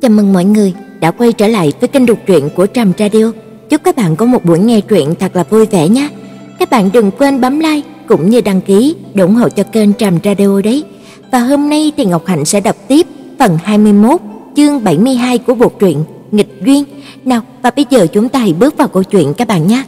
Chào mừng mọi người đã quay trở lại với kênh đọc truyện của Trầm Radio. Chúc các bạn có một buổi nghe truyện thật là vui vẻ nhé. Các bạn đừng quên bấm like cũng như đăng ký để ủng hộ cho kênh Trầm Radio đấy. Và hôm nay thì Ngọc Hạnh sẽ đọc tiếp phần 21, chương 72 của bộ truyện Nghịch duyên. Nào, và bây giờ chúng ta hãy bước vào câu chuyện các bạn nhé.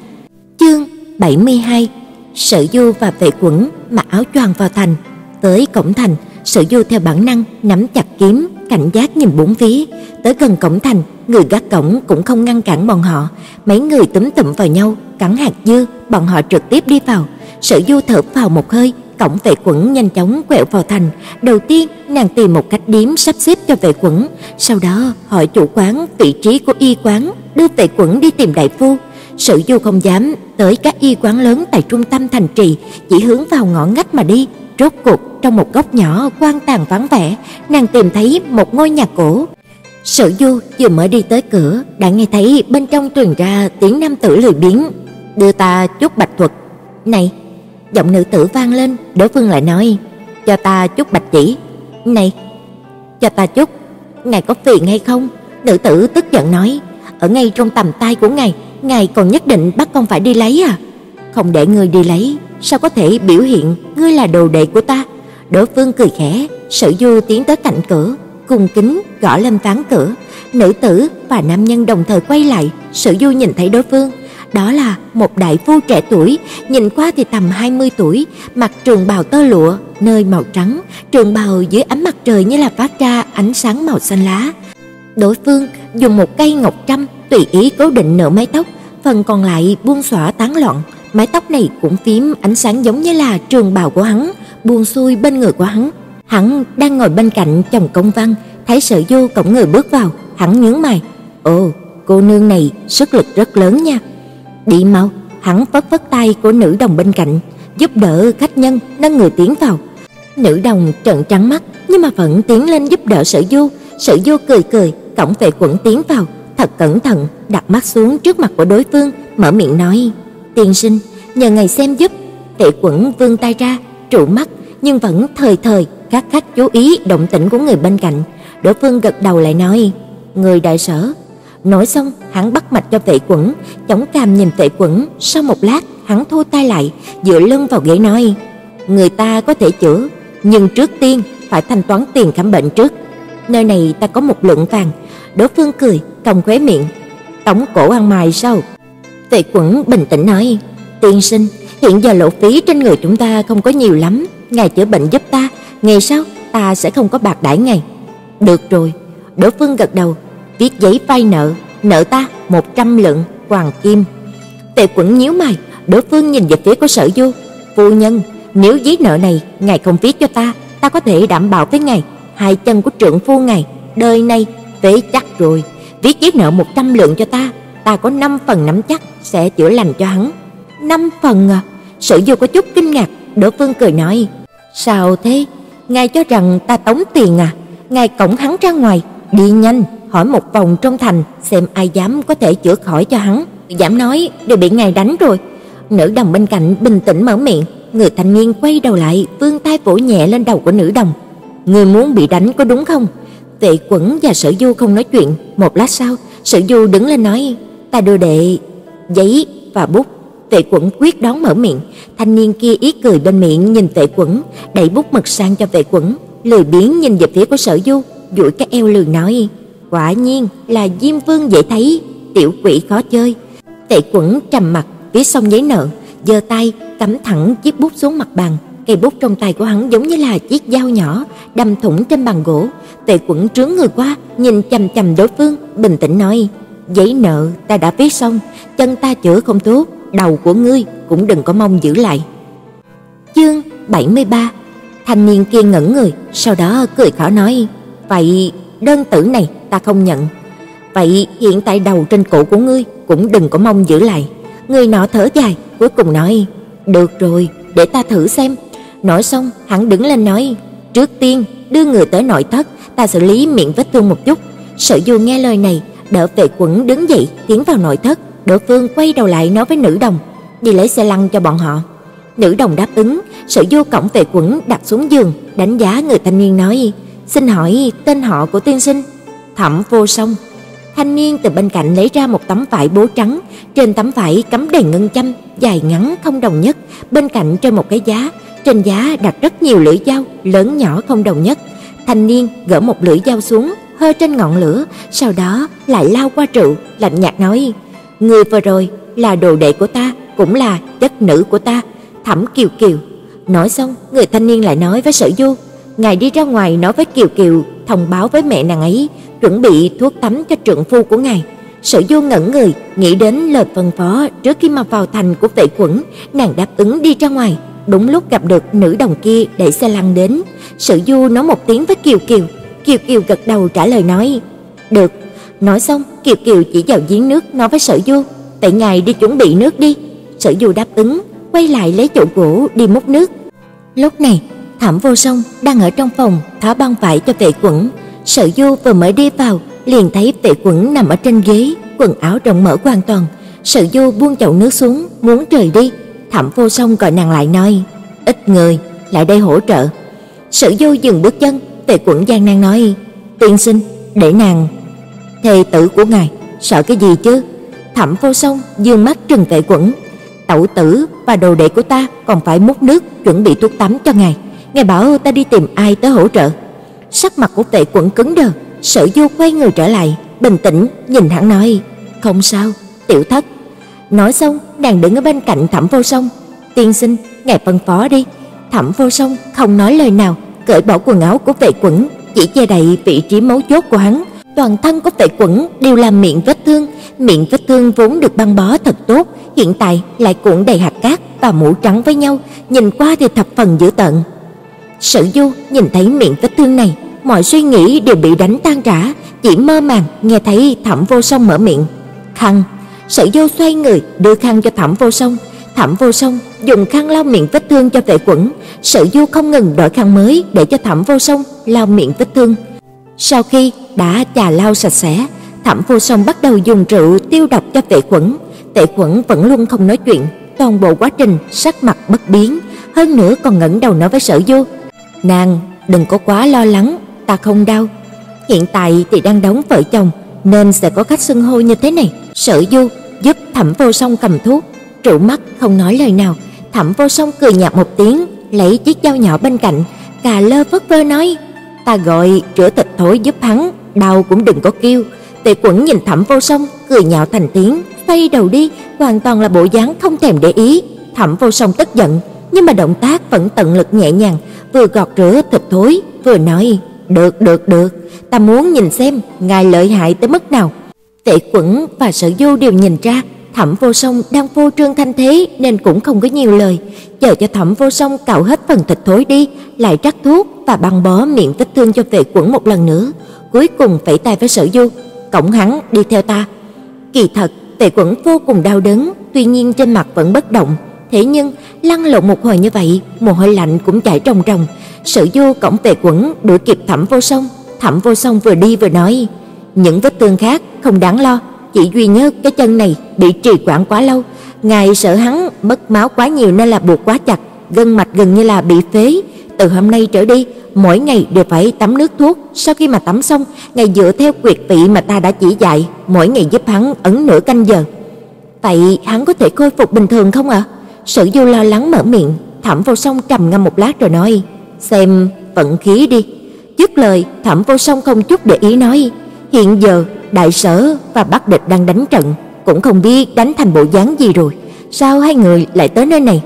Chương 72. Sở Du và Vệ Quẩn mặc áo choàng vào thành, tới cổng thành, Sở Du theo bản năng nắm chặt kiếm, cảnh giác nhìn bốn phía, tới gần cổng thành, người gác cổng cũng không ngăn cản bọn họ, mấy người túm tụm vào nhau, cắn hạt dưa, bọn họ trực tiếp đi vào. Sở Du thở vào một hơi, cổng vệ quẩn nhanh chóng quẹo vào thành. Đầu tiên, nàng tìm một cách điếm sắp xếp cho vệ quẩn, sau đó hỏi chủ quán vị trí của y quán, đưa vệ quẩn đi tìm đại phu. Sở Du không dám tới các y quán lớn tại trung tâm thành trì, chỉ hướng vào ngõ ngách mà đi. Rốt cuộc trong một góc nhỏ quan tàn vắng vẻ, nàng tìm thấy một ngôi nhà cổ. Sở Du vừa mới đi tới cửa, đã nghe thấy bên trong truyền ra tiếng nam tử lười biếng, "Đưa ta chút bạch thuật." "Này." Giọng nữ tử vang lên, đối phương lại nói, "Cho ta chút bạch chỉ." "Này." "Cho ta chút." "Ngài có phiền hay không?" Nữ tử tức giận nói, "Ở ngay trong tầm tay của ngài, ngài còn nhất định bắt con phải đi lấy à?" "Không để ngươi đi lấy, sao có thể biểu hiện ngươi là đồ đệ của ta?" Đối phương cười khẽ, Sở Du tiến tới cạnh cửa, cung kính gõ lên ván cửa. Nữ tử và nam nhân đồng thời quay lại, Sở Du nhìn thấy đối phương, đó là một đại phu trẻ tuổi, nhìn qua thì tầm 20 tuổi, mặc trường bào tơ lụa, nơi màu trắng, trường bào dưới ánh mặt trời như là phát ra ánh sáng màu xanh lá. Đối phương dùng một cây ngọc trăm tùy ý cố định nửa mái tóc, phần còn lại buông xõa tán loạn, mái tóc này cũng phím ánh sáng giống như là trường bào của hắn, buông xuôi bên người của hắn. Hắn đang ngồi bên cạnh chồng công văn, thấy Sở Du cổng người bước vào, hắn nhướng mày, "Ồ, cô nương này sức lực rất lớn nha." "Đi mau." Hắn phất phất tay của nữ đồng bên cạnh, giúp đỡ khách nhân nâng người tiến vào. Nữ đồng trợn trắng mắt, nhưng mà vẫn tiến lên giúp đỡ Sở Du. Sở Du cười cười, cổng về quận tiến vào, thật cẩn thận đặt mắt xuống trước mặt của đối phương, mở miệng nói: "Tiên sinh, nhờ ngài xem giúp." tệ quẩn vươn tay ra, trụ mắt nhưng vẫn thời thời các khách chú ý động tĩnh của người bên cạnh. đỗ phương gật đầu lại nói: "Người đại sở." Nói xong, hắn bắt mạch cho tệ Quẩn, chống cằm nhìn tệ Quẩn, sau một lát, hắn thu tay lại, dựa lưng vào ghế nói: "Người ta có thể chữa, nhưng trước tiên phải thanh toán tiền khám bệnh trước. Nơi này ta có một lượng vàng." đỗ phương cười, cong khóe miệng, tổng cổ ăn mày sao?" Tề Quẩn bình tĩnh nói: "Tiên sinh, hiện giờ lộ phí trên người chúng ta không có nhiều lắm, ngài chữa bệnh giúp ta, ngày sau ta sẽ không có bạc đãi ngài." "Được rồi." Đỗ phương gật đầu, viết giấy vay nợ, nợ ta 100 lượng hoàng kim. Tề Quẩn nhíu mày, Đỗ phương nhìn về phía của Sở Du, "Phu nhân, nếu giấy nợ này ngài không viết cho ta, ta có thể đảm bảo với ngài, hai chân của trưởng phu ngài đời này phế chắc rồi. Viết giấy nợ 100 lượng cho ta, ta có 5 phần nắm chắc sẽ chữa lành cho hắn." "5 phần à?" Sở Du có chút kinh ngạc, đỗ phương cười nói, "Sao thế? Ngài cho rằng ta tống tiền à? Ngài cổng hắn ra ngoài, đi nhanh." hỏi một vòng trong thành xem ai dám có thể chữa khỏi cho hắn. Dám nói đều bị ngài đánh rồi. Nữ đồng bên cạnh bình tĩnh mở miệng, người thanh niên quay đầu lại, vươn tay vỗ nhẹ lên đầu của nữ đồng. Người muốn bị đánh có đúng không? tệ Quẩn và Sở Du không nói chuyện, một lát sau, Sở Du đứng lên nói, "Ta đưa đệ giấy và bút." Tệ Quẩn quyết đón mở miệng, thanh niên kia ý cười bên miệng nhìn Tệ Quẩn, đẩy bút mực sang cho Tệ Quẩn, lười biếng nhìn về phía của Sở Du, duỗi cái eo lười nói, Quả nhiên là Diêm Vương dễ thấy, tiểu quỷ khó chơi. Tệ Quẩn trầm mặt, viết xong giấy nợ, giơ tay cắm thẳng chiếc bút xuống mặt bàn, cây bút trong tay của hắn giống như là chiếc dao nhỏ đâm thủng trên bàn gỗ. Tệ Quẩn trướng người qua, nhìn chằm chằm đối phương, bình tĩnh nói: "Giấy nợ ta đã viết xong, chân ta chữa không tốt, đầu của ngươi cũng đừng có mong giữ lại." Chương 73. Thanh niên kia ngẩn người, sau đó cười khổ nói: "Vậy đơn tử này ta không nhận. Vậy hiện tại đầu trên cổ của ngươi cũng đừng có mong giữ lại." Người nọ thở dài, cuối cùng nói: "Được rồi, để ta thử xem." Nói xong, hắn đứng lên nói: "Trước tiên, đưa người tới nội thất, ta xử lý miệng vết thương một chút." Sở Du nghe lời này, đỡ Vệ Quẩn đứng dậy, tiến vào nội thất, Đỗ Phương quay đầu lại nói với nữ đồng: "Đi lấy xe lăn cho bọn họ." Nữ đồng đáp ứng, sợ vô cổng Vệ Quẩn đặt xuống giường, đánh giá người thanh niên nói: "Xin hỏi tên họ của tiên sinh?" Thẩm Vô Song. Thanh niên từ bên cạnh lấy ra một tấm vải bố trắng, trên tấm vải cắm đầy ngân châm, dài ngắn không đồng nhất, bên cạnh trên một cái giá, trên giá đặt rất nhiều lưỡi dao, lớn nhỏ không đồng nhất. Thanh niên gỡ một lưỡi dao xuống, hơ trên ngọn lửa, sau đó lại lao qua trụ lạnh nhạt nói: "Người vừa rồi là đồ đệ của ta, cũng là chất nữ của ta, Thẩm Kiều Kiều." Nói xong, người thanh niên lại nói với Sở Du: "Ngài đi ra ngoài nói với Kiều Kiều, thông báo với mẹ nàng ấy, chuẩn bị thuốc tắm cho trượng phu của ngài." Sở Du ngẩn người, nghĩ đến lời phân phó trước khi mà vào thành của Vệ Quẩn, nàng đáp ứng đi ra ngoài. Đúng lúc gặp được nữ đồng kia đẩy xe lăn đến, Sở Du nói một tiếng với Kiều Kiều, Kiều Kiều gật đầu trả lời nói, "Được." Nói xong, Kiều Kiều chỉ vào giếng nước nói với Sở Du, "Tại ngài đi chuẩn bị nước đi." Sở Du đáp ứng, quay lại lấy chậu gỗ đi múc nước. Lúc này, Thẩm Vô Song đang ở trong phòng tháo băng vải cho Tệ Quẩn. Sở Du vừa mới đi vào, liền thấy Tệ Quẩn nằm ở trên ghế, quần áo rộng mở hoàn toàn. Sở Du buông chậu nước xuống, muốn rời đi. Thẩm Vô Song gọi nàng lại nói: "Ít người, lại đây hỗ trợ." Sở Du dừng bước chân, Tề Quẩn gian nan nói: "Tiên sinh, để nàng thê tử của ngài, sợ cái gì chứ?" Thẩm Vô Song dương mắt trừng Tề Quẩn, "Tẩu tử và đồ đệ của ta còn phải múc nước chuẩn bị thuốc tắm cho ngài, ngài bảo ta đi tìm ai tới hỗ trợ?" Sắc mặt của Tề Quẩn cứng đờ, Sở Du quay người trở lại, bình tĩnh nhìn hắn nói: "Không sao, tiểu thất." Nói xong, nàng đứng ở bên cạnh Thẩm Vô Song, "Tiên sinh, ngài phân phó đi." Thẩm Vô Song không nói lời nào, cởi bỏ quần áo của Vệ Quẩn, chỉ che đậy vị trí mấu chốt của hắn. Toàn thân của Vệ Quẩn đều là miệng vết thương, miệng vết thương vốn được băng bó thật tốt, hiện tại lại cuộn đầy hạt cát và mũ trắng với nhau, nhìn qua thì thập phần dữ tợn. Sở Du nhìn thấy miệng vết thương này, mọi suy nghĩ đều bị đánh tan rã, chỉ mơ màng nghe thấy Thẩm Vô Song mở miệng, "Khăn." Sở Du xoay người đưa khăn cho Thẩm Vô Song, Thẩm Vô Song dùng khăn lau miệng vết thương cho Vệ Quẩn, Sở Du không ngừng đổi khăn mới để cho Thẩm Vô Song lau miệng vết thương. Sau khi đã chà lau sạch sẽ, Thẩm Vô Song bắt đầu dùng rượu tiêu độc cho Vệ Quẩn. Vệ Quẩn vẫn luôn không nói chuyện, toàn bộ quá trình sắc mặt bất biến, hơn nữa còn ngẩng đầu nói với Sở Du, "Nàng đừng có quá lo lắng, ta không đau. Hiện tại thì đang đóng vợ chồng nên sẽ có khách xưng hô như thế này." Sở Du giúp Thẩm Vô Song cầm thuốc, trụ mắt không nói lời nào. Thẩm Vô Song cười nhạt một tiếng, lấy chiếc dao nhỏ bên cạnh, cà lơ phất phơ nói: "Ta gọi rửa thịt thối giúp hắn, đau cũng đừng có kêu." Tề Quẩn nhìn Thẩm Vô Song, cười nhạo thành tiếng, xoay đầu đi, hoàn toàn là bộ dáng không thèm để ý. Thẩm Vô Song tức giận, nhưng mà động tác vẫn tận lực nhẹ nhàng, vừa gọt rửa thịt thối, vừa nói: "Được, được, được, ta muốn nhìn xem ngài lợi hại tới mức nào." Tệ Quẩn và Sở Du đều nhìn ra, Thẩm Vô Song đang vô trương thanh thế nên cũng không có nhiều lời, chờ cho Thẩm Vô Song cạo hết phần thịt thối đi, lại rắc thuốc và băng bó miệng vết thương cho Vệ Quẩn một lần nữa, cuối cùng vẫy tay với Sở Du, "Cổng hắn đi theo ta." Kỳ thật, Vệ Quẩn vô cùng đau đớn, tuy nhiên trên mặt vẫn bất động, thế nhưng lăn lộn một hồi như vậy, mồ hôi lạnh cũng chảy ròng ròng. Sở Du cổng Vệ Quẩn đuổi kịp Thẩm Vô Song, Thẩm Vô Song vừa đi vừa nói: "Những vết thương khác không đáng lo, chỉ duy nhất cái chân này bị trì quản quá lâu, ngài sợ hắn mất máu quá nhiều nên là buộc quá chặt, gân mạch gần như là bị phế, từ hôm nay trở đi, mỗi ngày đều phải tắm nước thuốc, sau khi mà tắm xong, ngài dựa theo quyệt vị mà ta đã chỉ dạy, mỗi ngày giúp hắn ấn nửa canh giờ. Vậy hắn có thể khôi phục bình thường không ạ?" Sử Du lo lắng mở miệng, Thẩm Vô Song trầm ngâm một lát rồi nói: "Xem vận khí đi." Dứt lời, Thẩm Vô Song không chút để ý nói: "Hiện giờ đại sở và Bắc địch đang đánh trận, cũng không biết đánh thành bộ dáng gì rồi, sao hai người lại tới nơi này?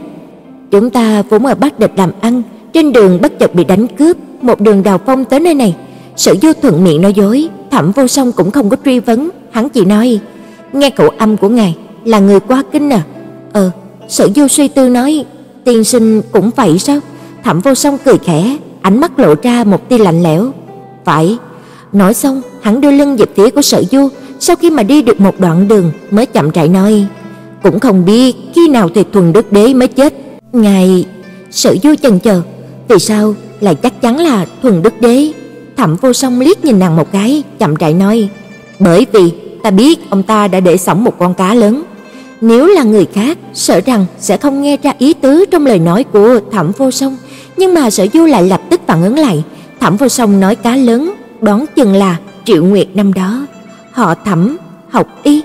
Chúng ta vốn ở Bắc địch làm ăn, trên đường bất chợt bị đánh cướp, một đường đào phong tới nơi này." Sở Du thuận miệng nói dối, Thẩm Vô Song cũng không có truy vấn, hắn chỉ nói: "Nghe khẩu âm của ngài là người qua kinh à?" "Ờ." Sở Du suy tư nói: "Tiên sinh cũng vậy sao?" Thẩm Vô Song cười khẽ, ánh mắt lộ ra một tia lạnh lẽo. "Phải." Nói xong, hắn đưa lưng về phía của Sở Du, sau khi mà đi được một đoạn đường mới chậm rãi nói: "Cũng không biết khi nào thì Thuần Đức Đế mới chết." Ngài Sở Du chần chờ, vì sao lại chắc chắn là Thuần Đức Đế? Thẩm Vô Song liếc nhìn nàng một cái, chậm rãi nói: "Bởi vì ta biết ông ta đã để sống một con cá lớn." Nếu là người khác, sợ rằng sẽ không nghe ra ý tứ trong lời nói của Thẩm Vô Song, nhưng mà Sở Du lại lập tức phản ứng lại, Thẩm Vô Song nói cá lớn, đoán chừng là Triệu Nguyệt năm đó, họ Thẩm, học y.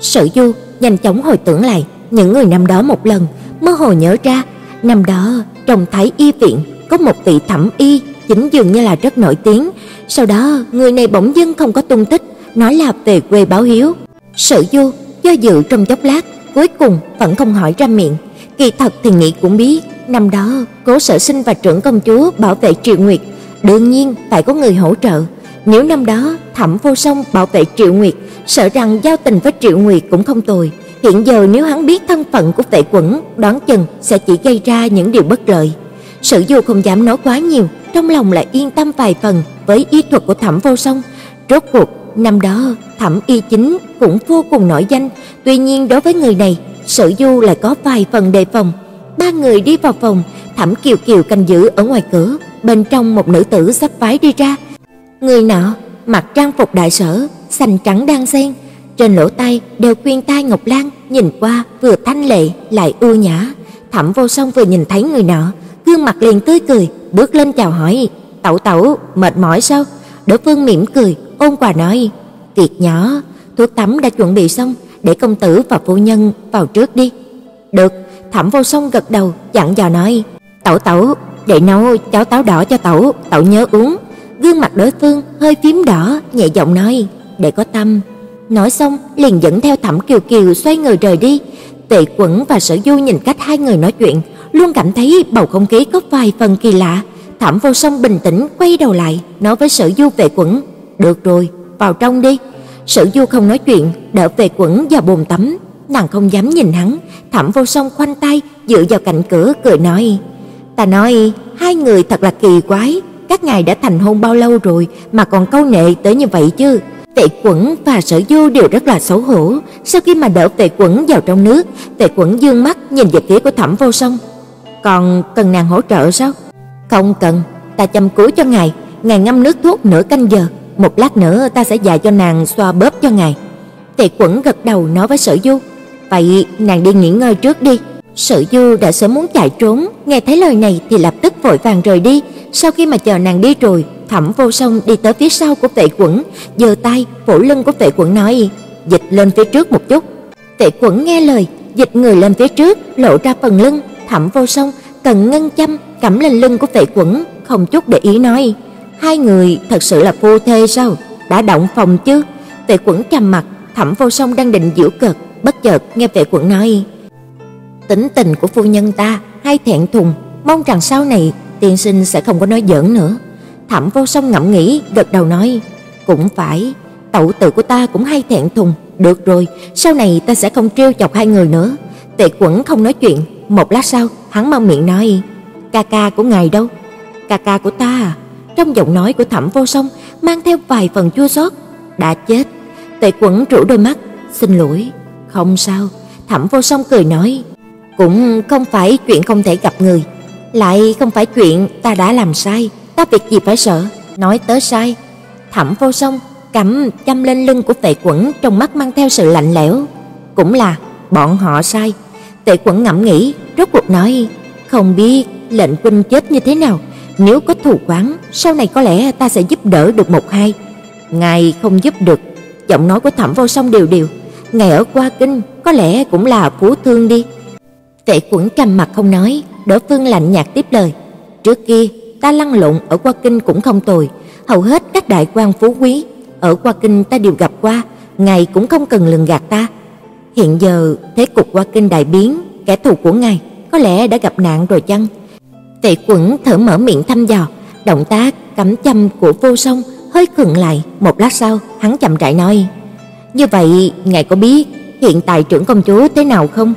Sở Du nhanh chóng hồi tưởng lại những người năm đó một lần, mơ hồ nhớ ra, năm đó trong Thái y viện có một vị Thẩm y chính dường như là rất nổi tiếng, sau đó người này bỗng dưng không có tung tích, nói là về quê báo hiếu. Sở Du do dự trong chốc lát, cuối cùng vẫn không hỏi ra miệng. Kỳ thật thì nghĩ cũng biết, năm đó Cố Sở Sinh và trưởng công chúa bảo vệ Triệu Nguyệt, đương nhiên phải có người hỗ trợ. Nếu năm đó Thẩm Vô Song bảo vệ Triệu Nguyệt, sợ rằng giao tình với Triệu Nguyệt cũng không tồi. Hiện giờ nếu hắn biết thân phận của Tệ Quẩn, đoán chừng sẽ chỉ gây ra những điều bất lợi. Sử Du không dám nói quá nhiều, trong lòng lại yên tâm vài phần với y thuật của Thẩm Vô Song. Rốt cuộc, năm đó Thẩm Y Chính cũng vô cùng nổi danh, tuy nhiên đối với người này, Sử Du lại có vài phần đề phòng. Ba người đi vào phòng, Thẩm Kiều Kiều canh giữ ở ngoài cửa, bên trong một nữ tử sắp phái đi ra. Người nọ mặc trang phục đại sở, xanh trắng đan xen, trên lỗ tai đều khuyên tai ngọc lan, nhìn qua vừa thanh lệ lại ưu nhã. Thẩm Vô Song vừa nhìn thấy người nọ, gương mặt liền tươi cười, bước lên chào hỏi, "Tẩu tẩu, mệt mỏi sao?" Đối phương mỉm cười, ôn quà nói, "Kiệt nhỏ, thuốc tắm đã chuẩn bị xong, để công tử và phu nhân vào trước đi." "Được." Thẩm Vô Song gật đầu, dặn dò nói, "Tẩu tẩu, để nấu cháo táo đỏ cho tẩu, tẩu nhớ uống." Gương mặt đối phương hơi phím đỏ, nhẹ giọng nói, "Để có tâm." Nói xong, liền dẫn theo Thẩm Kiều Kiều xoay người rời đi. Tệ Quẩn và Sở Du nhìn cách hai người nói chuyện, luôn cảm thấy bầu không khí có vài phần kỳ lạ. Thẩm Vô Song bình tĩnh quay đầu lại, nói với Sở Du về Quẩn, "Được rồi, vào trong đi." Sở Du không nói chuyện, đỡ về Quẩn vào bồn tắm, nàng không dám nhìn hắn. Thẩm Vô Song khoanh tay dựa vào cạnh cửa cười nói, "Ta nói, hai người thật là kỳ quái, các ngài đã thành hôn bao lâu rồi mà còn câu nệ tới như vậy chứ?" Tệ Quẩn và Sở Du đều rất là xấu hổ, sau khi mà đỡ Tệ Quẩn vào trong nước, Tệ Quẩn dương mắt nhìn về phía của Thẩm Vô Song. "Còn cần nàng hỗ trợ sao?" "Không cần, ta chăm cứu cho ngài, ngài ngâm nước thuốc nửa canh giờ, một lát nữa ta sẽ dạy cho nàng xoa bóp cho ngài." Tệ Quẩn gật đầu nói với Sở Du, "Vậy nàng đi nghỉ ngơi trước đi." Sở Du đã sớm muốn chạy trốn, nghe thấy lời này thì lập tức vội vàng rời đi, sau khi mà chờ nàng đi rồi, Thẩm Vô Song đi tới phía sau của Vệ Quẩn, giơ tay vỗ lưng của Vệ Quẩn nói: "Dịch lên phía trước một chút." Vệ Quẩn nghe lời, dịch người lên phía trước, lộ ra phần lưng, Thẩm Vô Song cần ngân châm cắm lên lưng của Vệ Quẩn, không chút để ý nói: "Hai người thật sự là phu thê sao? Đã động phòng chứ?" Vệ Quẩn trầm mặt, Thẩm Vô Song đang định giễu cợt, bất chợt nghe Vệ Quẩn nói: "Tính tình của phu nhân ta hay thẹn thùng, mong rằng sau này tiên sinh sẽ không có nói giỡn nữa." Thẩm Vô Song ngẫm nghĩ, gật đầu nói, cũng phải, tẩu tử của ta cũng hay thẹn thùng, được rồi, sau này ta sẽ không trêu chọc hai người nữa. Tệ Quẩn không nói chuyện, một lát sau, hắn mở miệng nói, "Ca ca của ngài đâu?" "Ca ca của ta à?" Trong giọng nói của Thẩm Vô Song mang theo vài phần chua xót, "Đã chết." Tệ Quẩn trụ đôi mắt, "Xin lỗi." "Không sao." Thẩm Vô Song cười nói, "Cũng không phải chuyện không thể gặp người, lại không phải chuyện ta đã làm sai." ta việc gì phải sợ, nói tới sai. Thẩm Vô Song cắm châm lên lưng của Tệ Quẩn, trong mắt mang theo sự lạnh lẽo. Cũng là bọn họ sai. Tệ Quẩn ngẫm nghĩ, rốt cuộc nói, không biết lệnh huynh chết như thế nào, nếu có thù quán, sau này có lẽ ta sẽ giúp đỡ được một hai. Ngài không giúp được. Giọng nói của Thẩm Vô Song đều đều, ngài ở qua kinh có lẽ cũng là phú thương đi. Tệ Quẩn trầm mặt không nói, Đỗ phương lạnh nhạt tiếp lời, trước kia ta lăn lộn ở qua kinh cũng không tồi, hầu hết các đại quan phú quý ở qua kinh ta đều gặp qua, ngài cũng không cần lường gạt ta. Hiện giờ thế cục qua kinh đại biến, kẻ thù của ngài có lẽ đã gặp nạn rồi chăng? Tệ Quẩn thở mở miệng thăm dò, động tác cắm châm của Vô Song hơi khựng lại, một lát sau, hắn chậm rãi nói: "Như vậy, ngài có biết hiện tại trưởng công chúa thế nào không?"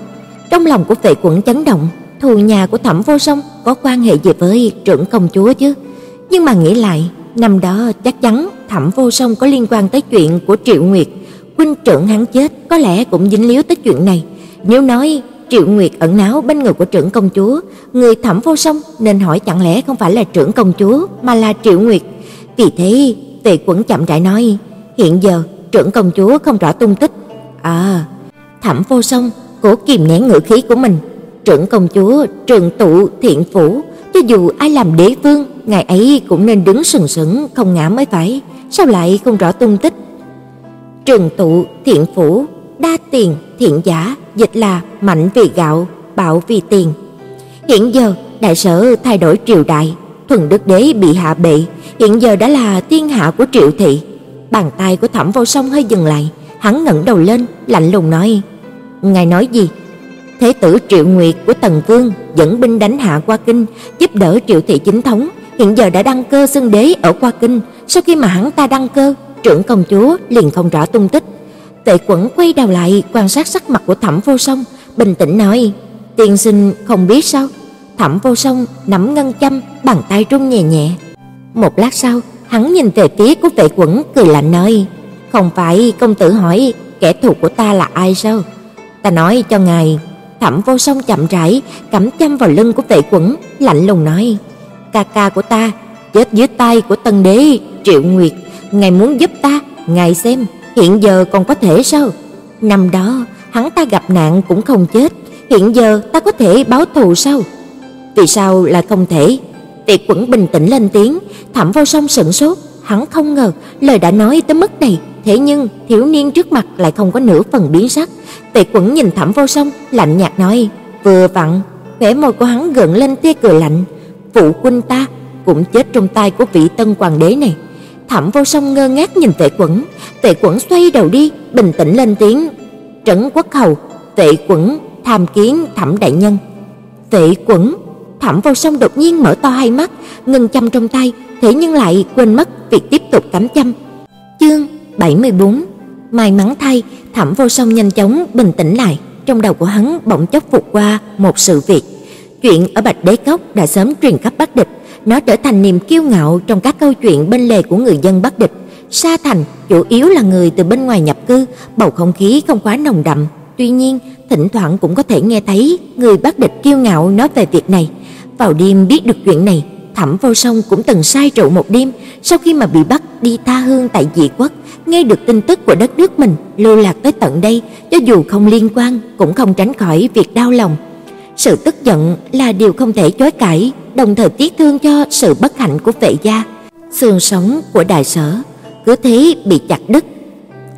Trong lòng của vệ Quẩn chấn động, thù nhà của Thẩm Vô Song có quan hệ gì với trưởng công chúa chứ? Nhưng mà nghĩ lại, năm đó chắc chắn Thẩm Vô Song có liên quan tới chuyện của Triệu Nguyệt, huynh trưởng hắn chết có lẽ cũng dính líu tới chuyện này. Nếu nói Triệu Nguyệt ẩn náu bên người của trưởng công chúa, người Thẩm Vô Song nên hỏi chẳng lẽ không phải là trưởng công chúa mà là Triệu Nguyệt. Vì thế, Tề Quẩn chậm rãi nói, hiện giờ trưởng công chúa không rõ tung tích. À, Thẩm Vô Song cố kìm nén ngữ khí của mình, trưởng công chúa Trường tụ thiện phủ, cho dù ai làm đế vương, ngài ấy cũng nên đứng sừng sững không ngã mới phải. sao lại không rõ tung tích? Trường tụ, thiện phủ, đa tiền, thiện giả, dịch là mạnh vì gạo, bạo vì tiền. Hiện giờ, đại sở thay đổi triều đại, thuần đức đế bị hạ bệ, hiện giờ đã là thiên hạ của Triệu thị. Bàn tay của Thẩm Vô Song hơi dừng lại, hắn ngẩng đầu lên, lạnh lùng nói: "Ngài nói gì?" Thế tử Triệu Nguyệt của Tần Vương dẫn binh đánh hạ qua kinh, giúp đỡ Triệu thị chính thống, hiện giờ đã đăng cơ xưng đế ở qua kinh, sau khi mà hắn ta đăng cơ, trưởng công chúa liền không rõ tung tích. Tệ Quẩn quay đầu lại quan sát sắc mặt của Thẩm Vô Song, bình tĩnh nói: "Tiên sinh không biết sao?" Thẩm Vô Song nắm ngân châm, bàn tay run nhẹ nhẹ. Một lát sau, hắn nhìn về phía của Vệ Quẩn cười lạnh nói: "Không phải công tử hỏi kẻ thù của ta là ai sao? Ta nói cho ngài." Thẩm Vô Song chậm rãi cắm châm vào lưng của Vệ Quẩn, lạnh lùng nói: "Ca ca của ta chết dưới tay của Tân đế Triệu Nguyệt, ngài muốn giúp ta, ngài xem, hiện giờ còn có thể sao? Năm đó hắn ta gặp nạn cũng không chết, hiện giờ ta có thể báo thù sao?" Vì sao lại không thể? Tiệt Quẩn bình tĩnh lên tiếng, Thẩm Vô Song sững sốt, hắn không ngờ lời đã nói tới mức này, thế nhưng thiếu niên trước mặt lại không có nửa phần biến sắc. tề Quẩn nhìn Thẩm Vô Song, lạnh nhạt nói, vừa vặn, khóe môi của hắn gượng lên tia cười lạnh, phụ huynh ta cũng chết trong tay của vị tân hoàng đế này. Thẩm Vô Song ngơ ngác nhìn Tệ Quẩn, Tệ Quẩn xoay đầu đi, bình tĩnh lên tiếng, "Trấn Quốc hầu, Tệ Quẩn tham kiến Thẩm đại nhân." Tệ Quẩn Thẩm Vô Song đột nhiên mở to hai mắt, ngừng châm trong tay, thế nhưng lại quên mất việc tiếp tục cắm châm. Chương 74. May mắn thay, Thẩm Vô Song nhanh chóng bình tĩnh lại, trong đầu của hắn bỗng chốc vụt qua một sự việc. Chuyện ở Bạch Đế Cốc đã sớm truyền khắp Bắc Địch, nó trở thành niềm kiêu ngạo trong các câu chuyện bên lề của người dân Bắc Địch. Sa Thành chủ yếu là người từ bên ngoài nhập cư, bầu không khí không quá nồng đậm, tuy nhiên, thỉnh thoảng cũng có thể nghe thấy người Bắc Địch kiêu ngạo nói về việc này. Vào đêm biết được chuyện này, Thẩm Vô Song cũng từng say rượu một đêm, sau khi mà bị bắt đi tha hương tại dị quốc, nghe được tin tức của đất nước mình lưu lạc tới tận đây, cho dù không liên quan cũng không tránh khỏi việc đau lòng. Sự tức giận là điều không thể chối cãi, đồng thời tiếc thương cho sự bất hạnh của vệ gia. Xương sống của đại sở cứ thế bị chặt đứt.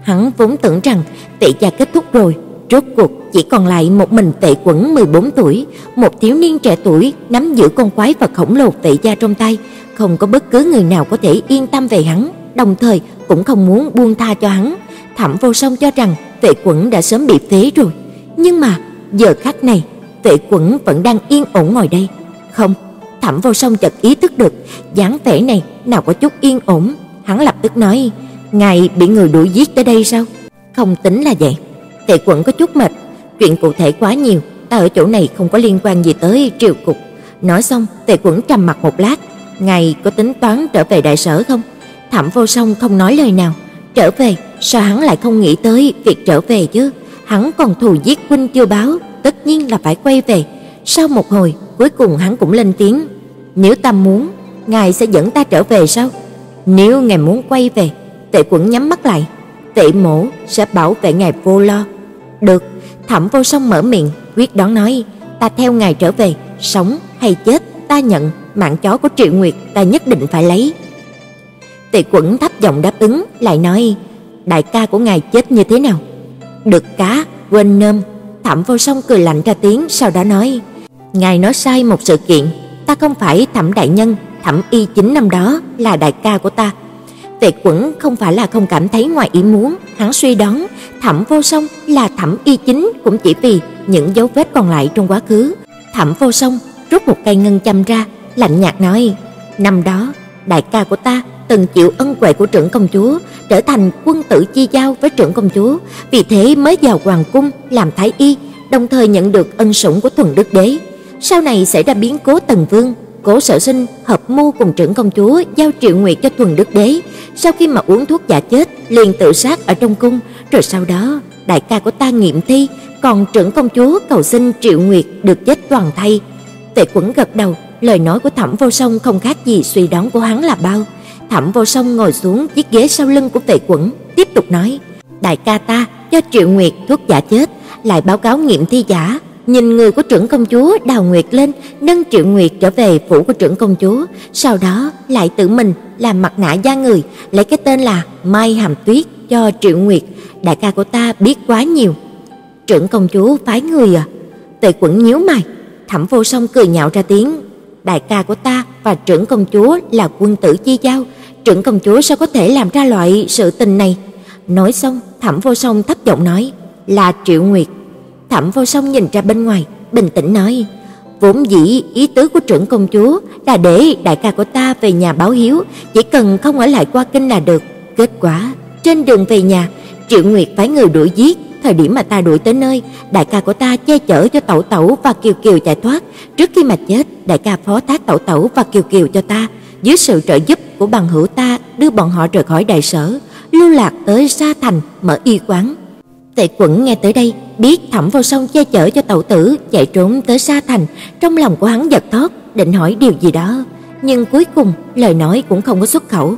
Hắn vốn tưởng rằng vệ gia kết thúc rồi, Rốt cuộc chỉ còn lại một mình Tệ Quẩn 14 tuổi, một thiếu niên trẻ tuổi nắm giữ con quái vật khổng lồ Tệ gia trong tay, không có bất cứ người nào có thể yên tâm về hắn, đồng thời cũng không muốn buông tha cho hắn. Thẩm Vô Song cho rằng Tệ Quẩn đã sớm bị phế rồi, nhưng mà giờ khắc này, Tệ Quẩn vẫn đang yên ổn ngồi đây. Không, Thẩm Vô Song chợt ý thức được, dáng vẻ này nào có chút yên ổn, hắn lập tức nói: "Ngài bị người đuổi giết tới đây sao?" Không tính là vậy. Tề quận có chút mệt, chuyện cụ thể quá nhiều, ta ở chỗ này không có liên quan gì tới triều cục. Nói xong, Tề Quẩn trầm mặt một lát, ngài có tính toán trở về đại sở không? Thẩm Vô Song không nói lời nào, trở về, sao hắn lại không nghĩ tới việc trở về chứ? Hắn còn thù giết huynh chưa báo, tất nhiên là phải quay về. Sau một hồi, cuối cùng hắn cũng lên tiếng, "Nếu ta muốn, ngài sẽ dẫn ta trở về sao?" "Nếu ngài muốn quay về." Tệ Quẩn nhắm mắt lại, "Tệ mổ sẽ bảo vệ ngài vô lo." Được, Thẩm Vô Song mở miệng, quyết đoán nói, ta theo ngài trở về, sống hay chết ta nhận, mạng chó của Triệu Nguyệt ta nhất định phải lấy. Tề Quẩn thấp giọng đáp ứng, lại nói, đại ca của ngài chết như thế nào? Được cá, quên nôm. Thẩm Vô Song cười lạnh ra tiếng, sau đó nói, ngài nói sai một sự kiện, ta không phải Thẩm đại nhân, Thẩm Y chính năm đó là đại ca của ta. Tề Quẩn không phải là không cảm thấy ngoài ý muốn, hắn suy đoán Thẩm Vô Song là Thẩm Y Chính cũng chỉ vì những dấu vết còn lại trong quá khứ. Thẩm Vô Song rút một cây ngân châm ra, lạnh nhạt nói: "Năm đó, đại ca của ta từng chịu ân huệ của trưởng công chúa, trở thành quân tử chi giao với trưởng công chúa, vì thế mới vào hoàng cung làm thái y, đồng thời nhận được ân sủng của thuần đức đế. Sau này xảy ra biến cố Tần Vương, Cố Sở Sinh hợp mưu cùng trưởng công chúa giao Triệu Nguyệt cho thuần đức đế, sau khi mà uống thuốc giả chết, liền tự sát ở trong cung, rồi sau đó đại ca của ta nghiệm thi, còn trưởng công chúa cầu xin Triệu Nguyệt được chết toàn thay. Tệ Quẩn gật đầu, lời nói của Thẩm Vô Song không khác gì suy đoán của hắn là bao. Thẩm Vô Song ngồi xuống chiếc ghế sau lưng của Tệ Quẩn, tiếp tục nói: "Đại ca ta cho Triệu Nguyệt thuốc giả chết, lại báo cáo nghiệm thi giả, nhìn người của trưởng công chúa đào nguyệt lên, nâng Triệu Nguyệt trở về phủ của trưởng công chúa, sau đó lại tự mình làm mặt nạ da người, lấy cái tên là Mai Hàm Tuyết cho Triệu Nguyệt, đại ca của ta biết quá nhiều. Trưởng công chúa phái người à? Tề Quẩn nhíu mày, Thẩm Vô Song cười nhạo ra tiếng, đại ca của ta và trưởng công chúa là quân tử chi giao, trưởng công chúa sao có thể làm ra loại sự tình này? Nói xong, Thẩm Vô Song thấp giọng nói, là Triệu Nguyệt. Thẩm Vô Song nhìn ra bên ngoài, bình tĩnh nói: "Vốn dĩ ý tứ của trưởng công chúa là để đại ca của ta về nhà báo hiếu, chỉ cần không ở lại qua kinh là được." Kết quả, trên đường về nhà, Triệu Nguyệt phái người đuổi giết, thời điểm mà ta đuổi tới nơi, đại ca của ta che chở cho Tẩu Tẩu và Kiều Kiều chạy thoát, trước khi mà chết, đại ca phó thác Tẩu Tẩu và Kiều Kiều cho ta, dưới sự trợ giúp của bằng hữu ta đưa bọn họ rời khỏi đại sở, lưu lạc tới Sa Thành mở y quán. Tệ Quẩn nghe tới đây, biết Thẩm Vô Song che chở cho tẩu tử chạy trốn tới Sa Thành, trong lòng của hắn giật thót, định hỏi điều gì đó, nhưng cuối cùng lời nói cũng không có xuất khẩu.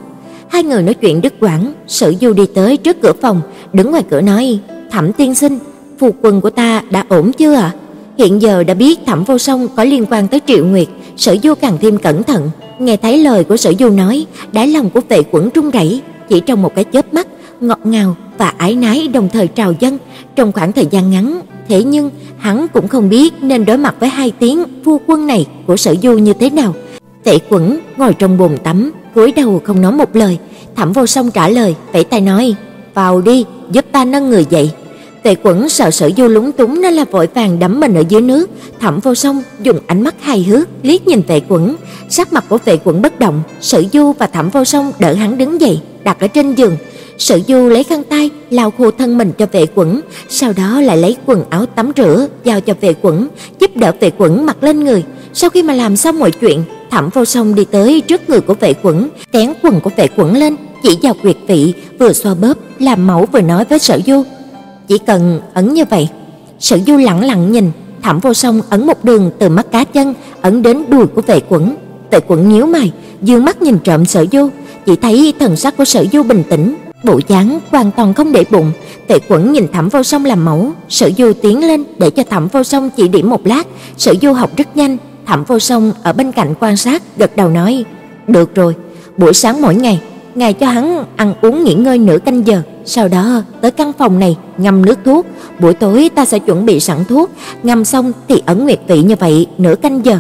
Hai người nói chuyện đứt quãng, Sử Du đi tới trước cửa phòng, đứng ngoài cửa nói: "Thẩm tiên sinh, phu quân của ta đã ổn chưa ạ?" Hiện giờ đã biết Thẩm Vô Song có liên quan tới Triệu Nguyệt, Sử Du càng thêm cẩn thận, nghe thấy lời của Sử Du nói, đáy lòng của Vệ Quẩn trung rẩy, chỉ trong một cái chớp mắt, ngọt ngào và ái nái đồng thời trào dâng trong khoảng thời gian ngắn, thế nhưng hắn cũng không biết nên đối mặt với hai tiếng phu quân này của Sở Du như thế nào. Tệ Quẩn ngồi trong bồn tắm, cúi đầu không nói một lời, Thẩm Vô Song trả lời, vẫy tay nói: "Vào đi, giúp ta nâng người dậy." Tề Quẩn sợ Sở Du lúng túng nên là vội vàng đắm mình ở dưới nước, Thẩm Vô Song dùng ánh mắt hài hước liếc nhìn Tề Quẩn, sắc mặt của Tề Quẩn bất động, Sở Du và Thẩm Vô Song đỡ hắn đứng dậy, đặt ở trên giường. Sở Du lấy khăn tay lau khô thân mình cho Vệ Quẩn, sau đó lại lấy quần áo tắm rửa giao cho Vệ Quẩn, giúp đỡ Vệ Quẩn mặc lên người. Sau khi mà làm xong mọi chuyện, Thẩm Vô Song đi tới trước người của Vệ Quẩn, kéo quần của Vệ Quẩn lên, chỉ vào quyệt vị, vừa xoa bóp, làm mẫu vừa nói với Sở Du. Chỉ cần ấn như vậy. Sở Du lặng lặng nhìn, Thẩm Vô Song ấn một đường từ mắt cá chân ấn đến đùi của Vệ Quẩn. Vệ Quẩn nhíu mày, dương mắt nhìn trộm Sở Du, chỉ thấy thần sắc của Sở Du bình tĩnh, bộ dáng hoàn toàn không để bụng. Tệ Quẩn nhìn Thẩm Vô Song làm mẫu, Sở Du tiến lên để cho Thẩm Vô Song chỉ điểm một lát, Sở Du học rất nhanh, Thẩm Vô Song ở bên cạnh quan sát, gật đầu nói: "Được rồi, buổi sáng mỗi ngày, ngài cho hắn ăn uống nghỉ ngơi nửa canh giờ, sau đó tới căn phòng này ngâm nước thuốc, buổi tối ta sẽ chuẩn bị sẵn thuốc, ngâm xong thì ẩn nguyệt vị như vậy nửa canh giờ."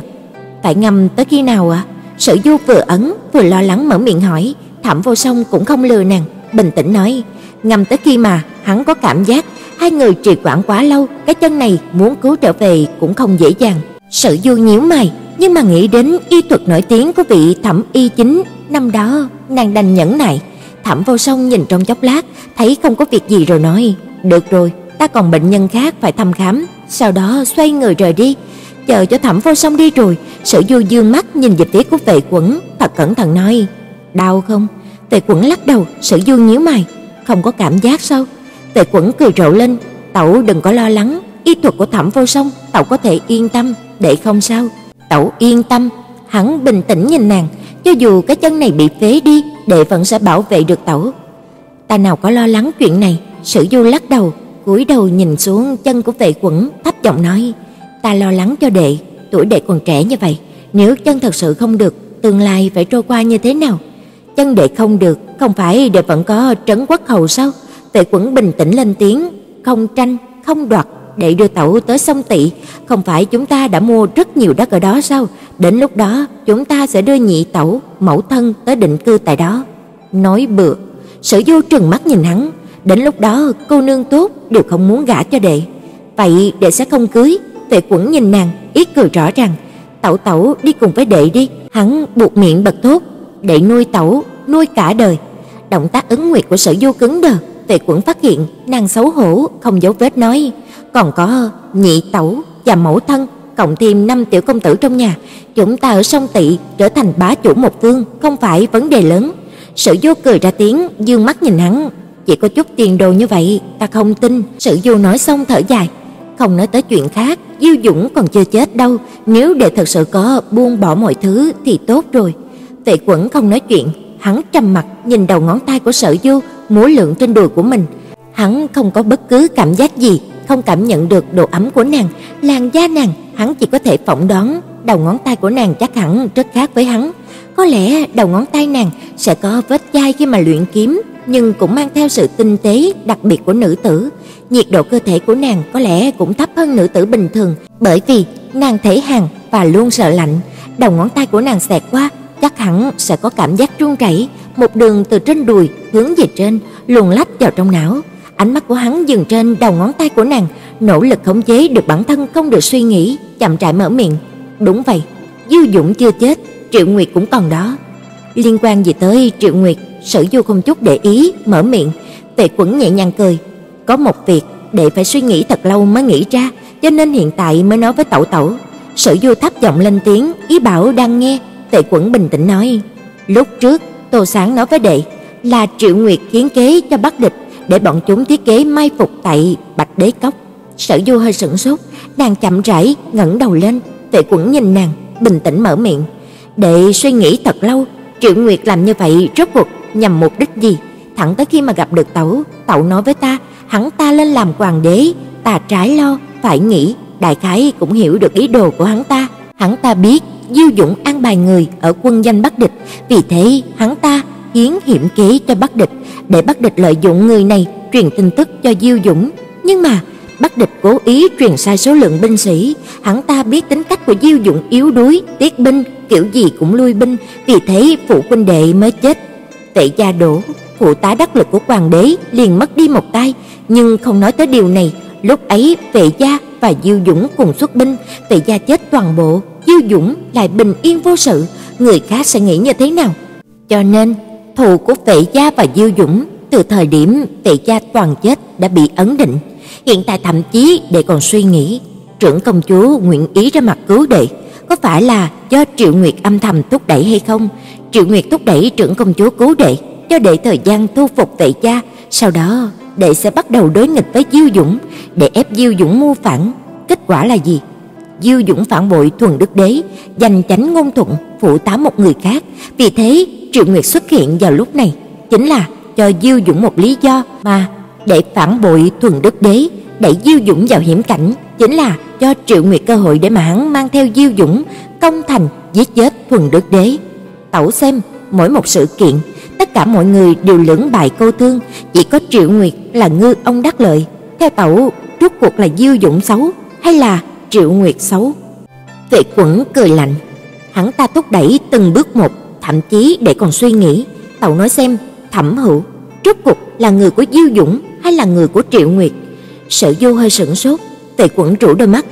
Phải ngâm tới khi nào ạ? À? Sở Du vừa ấn vừa lo lắng mở miệng hỏi, Thẩm Vô Song cũng không lừa nàng, bình tĩnh nói, ngầm tới khi mà hắn có cảm giác hai người trì quản quá lâu, cái chân này muốn cứu trở về cũng không dễ dàng. Sở Du nhíu mày, nhưng mà nghĩ đến y thuật nổi tiếng của vị Thẩm y chính, năm đó nàng đành nhẫn nại. Thẩm Vô Song nhìn trong chốc lát, thấy không có việc gì rồi nói, "Được rồi, ta còn bệnh nhân khác phải thăm khám." Sau đó xoay người rời đi. Chờ cho Thẩm Vô Song đi rồi, Sở Du dương mắt nhìn về phía của Vệ Quẩn, thật cẩn thận nói, "Đau không?" Tề Quẩn lắc đầu, Sử Du nhíu mày, không có cảm giác sao? Tề Quẩn cười rộ lên, "Tẩu đừng có lo lắng, y thuật của Thẩm Vô Song, tẩu có thể yên tâm, để không sao." Tẩu yên tâm, hắn bình tĩnh nhìn nàng, cho dù cái chân này bị phế đi, đệ vẫn sẽ bảo vệ được tẩu. Ta nào có lo lắng chuyện này, Sử Du lắc đầu, cúi đầu nhìn xuống chân của Vệ Quẩn, thấp giọng nói, "Ta lo lắng cho đệ, tuổi đệ còn trẻ như vậy, nếu chân thật sự không được, tương lai phải trôi qua như thế nào?" Chân đệ không được, không phải đệ vẫn có trấn quốc hầu sao? Tệ Quẩn bình tĩnh lên tiếng, không tranh, không đoạt, để đưa tẩu tới sông tỵ. không phải chúng ta đã mua rất nhiều đất ở đó sao? Đến lúc đó, chúng ta sẽ đưa nhị tẩu, mẫu thân tới định cư tại đó. Nói bừa, Sở Du trừng mắt nhìn hắn, đến lúc đó cô nương tốt đều không muốn gả cho đệ. Vậy đệ sẽ không cưới? Tệ Quẩn nhìn nàng, ít cười rõ ràng, "Tẩu tẩu đi cùng với đệ đi." Hắn buộc miệng bật thốt, để nuôi tẩu nuôi cả đời. Động tác ứng nguyệt của Sở Du cứng đờ, Tề Quẩn phát hiện, nàng xấu hổ không dấu vết nói, còn có nhị tẩu và mẫu thân, cộng thêm năm tiểu công tử trong nhà, chúng ta ở sông tỵ trở thành bá chủ một phương, không phải vấn đề lớn. Sở Du cười ra tiếng, dương mắt nhìn hắn, chỉ có chút tiền đồ như vậy, ta không tin. Sở Du nói xong thở dài, không nói tới chuyện khác, Diêu Dũng còn chưa chết đâu, nếu để thật sự có buông bỏ mọi thứ thì tốt rồi. Tệ Quẩn không nói chuyện, hắn trầm mặt nhìn đầu ngón tay của Sở Du múa lượn trên đùi của mình. Hắn không có bất cứ cảm giác gì, không cảm nhận được độ ấm của nàng, làn da nàng, hắn chỉ có thể phỏng đoán đầu ngón tay của nàng chắc hẳn rất khác với hắn. Có lẽ đầu ngón tay nàng sẽ có vết chai khi mà luyện kiếm, nhưng cũng mang theo sự tinh tế đặc biệt của nữ tử. Nhiệt độ cơ thể của nàng có lẽ cũng thấp hơn nữ tử bình thường, bởi vì nàng thể hàn và luôn sợ lạnh. Đầu ngón tay của nàng xẹt qua, chắc hẳn sẽ có cảm giác run rẩy, một đường từ trên đùi hướng về trên, luồn lách vào trong não. Ánh mắt của hắn dừng trên đầu ngón tay của nàng, nỗ lực khống chế được bản thân không được suy nghĩ, chậm rãi mở miệng. Đúng vậy, Dư Dũng chưa chết, Triệu Nguyệt cũng còn đó. Liên quan gì tới Triệu Nguyệt, Sở Du không chút để ý, mở miệng, Tề Quẩn nhẹ nhàng cười, có một việc để phải suy nghĩ thật lâu mới nghĩ ra, cho nên hiện tại mới nói với Tẩu Tẩu. Sở Du thấp giọng lên tiếng, ý bảo đang nghe, tệ Quẩn bình tĩnh nói, lúc trước Tô Sáng nói với đệ là Triệu Nguyệt hiến kế cho Bắc địch để bọn chúng thiết kế mai phục tại Bạch Đế Cốc. Sở Du hơi sững sốt, nàng chậm rãi ngẩng đầu lên, tệ Quẩn nhìn nàng, bình tĩnh mở miệng, "Đệ suy nghĩ thật lâu, Triệu Nguyệt làm như vậy rốt cuộc nhằm mục đích gì?" Thẳng tới khi mà gặp được Tẩu, Tẩu nói với ta, hắn ta lên làm hoàng đế, ta trái lo, phải nghĩ, đại khái cũng hiểu được ý đồ của hắn ta. Hắn ta biết Diêu Dũng an bài người ở quân danh Bắc địch, vì thế hắn ta hiến hiểm kế cho Bắc địch. Để Bắc địch lợi dụng người này truyền tin tức cho Diêu Dũng. Nhưng mà Bắc địch cố ý truyền sai số lượng binh sĩ, hắn ta biết tính cách của Diêu Dũng yếu đuối, tiết binh, kiểu gì cũng lui binh, vì thế phụ quân đệ mới chết. Tệ gia đổ, phụ tá đắc lực của hoàng đế liền mất đi một tay, nhưng không nói tới điều này, lúc ấy Vệ gia và Diêu Dũng cùng xuất binh, Vệ gia chết toàn bộ, Diêu Dũng lại bình yên vô sự, người khác sẽ nghĩ như thế nào? Cho nên, thù của Vệ gia và Diêu Dũng từ thời điểm Vệ gia toàn chết đã bị ấn định, hiện tại thậm chí để còn suy nghĩ, trưởng công chúa nguyện ý ra mặt cứu đệ, có phải là do Triệu Nguyệt âm thầm thúc đẩy hay không? Triệu Nguyệt thúc đẩy trưởng công chúa cứu đệ, cho đệ thời gian thu phục Vệ gia, sau đó đệ sẽ bắt đầu đối nghịch với Diêu Dũng, để ép Diêu Dũng mưu phản. Kết quả là gì? Diêu Dũng phản bội thuần đức đế, giành chánh ngôn thuận, phụ tá một người khác, vì thế Triệu Nguyệt xuất hiện vào lúc này chính là cho Diêu Dũng một lý do mà để phản bội thuần đức đế, đẩy Diêu Dũng vào hiểm cảnh, chính là cho Triệu Nguyệt cơ hội để mà hắn mang theo Diêu Dũng công thành giết chết thuần đức đế. Tẩu xem, mỗi một sự kiện, tất cả mọi người đều lưỡng bại câu thương, chỉ có Triệu Nguyệt là ngư ông đắc lợi. Theo tẩu, rốt cuộc là Diêu Dũng xấu hay là Triệu Nguyệt xấu? Vệ Quẩn cười lạnh, hắn ta thúc đẩy từng bước một, thậm chí để còn suy nghĩ, tẩu nói xem, Thẩm Hữu rốt cuộc là người của Diêu Dũng hay là người của Triệu Nguyệt? Sở Du hơi sững sốt, Tề Quẩn rũ đôi mắt,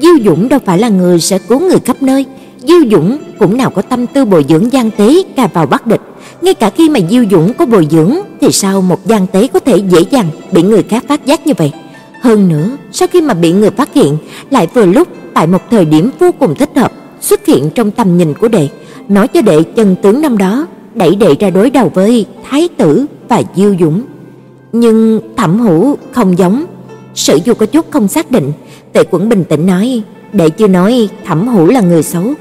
Diêu Dũng đâu phải là người sẽ cứu người khắp nơi, Diêu Dũng cũng nào có tâm tư bồi dưỡng gian tế cà vào bắt địch, ngay cả khi mà Diêu Dũng có bồi dưỡng thì sao một gian tế có thể dễ dàng bị người khác phát giác như vậy? Hơn nữa, sau khi mà bị người phát hiện, lại vừa lúc tại một thời điểm vô cùng thích hợp xuất hiện trong tầm nhìn của đệ, nói cho đệ chân tướng năm đó đẩy đệ ra đối đầu với thái tử và Diêu Dũng. Nhưng Thẩm Hữu không giống, Sử Du có chút không xác định, Tề Quẩn bình tĩnh nói, đệ chưa nói Thẩm Hữu là người xấu.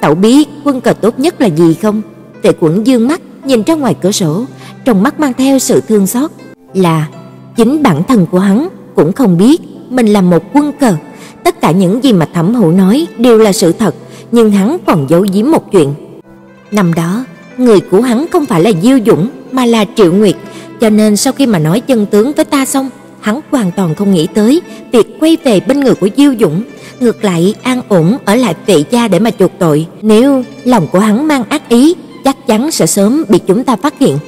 Tẩu biết quân cờ tốt nhất là gì không? Tề Quẩn dương mắt nhìn ra ngoài cửa sổ, trong mắt mang theo sự thương xót, là chính bản thân của hắn cũng không biết mình là một quân cờ. Tất cả những gì mà Thẩm Hữu nói đều là sự thật, nhưng hắn còn giấu giếm một chuyện. Năm đó, người của hắn không phải là Diêu Dũng mà là Triệu Nguyệt, cho nên sau khi mà nói chân tướng với ta xong, hắn hoàn toàn không nghĩ tới việc quay về bên người của Diêu Dũng, ngược lại an ổn ở lại vệ gia để mà chuộc tội. Nếu lòng của hắn mang ác ý, chắc chắn sẽ sớm bị chúng ta phát hiện.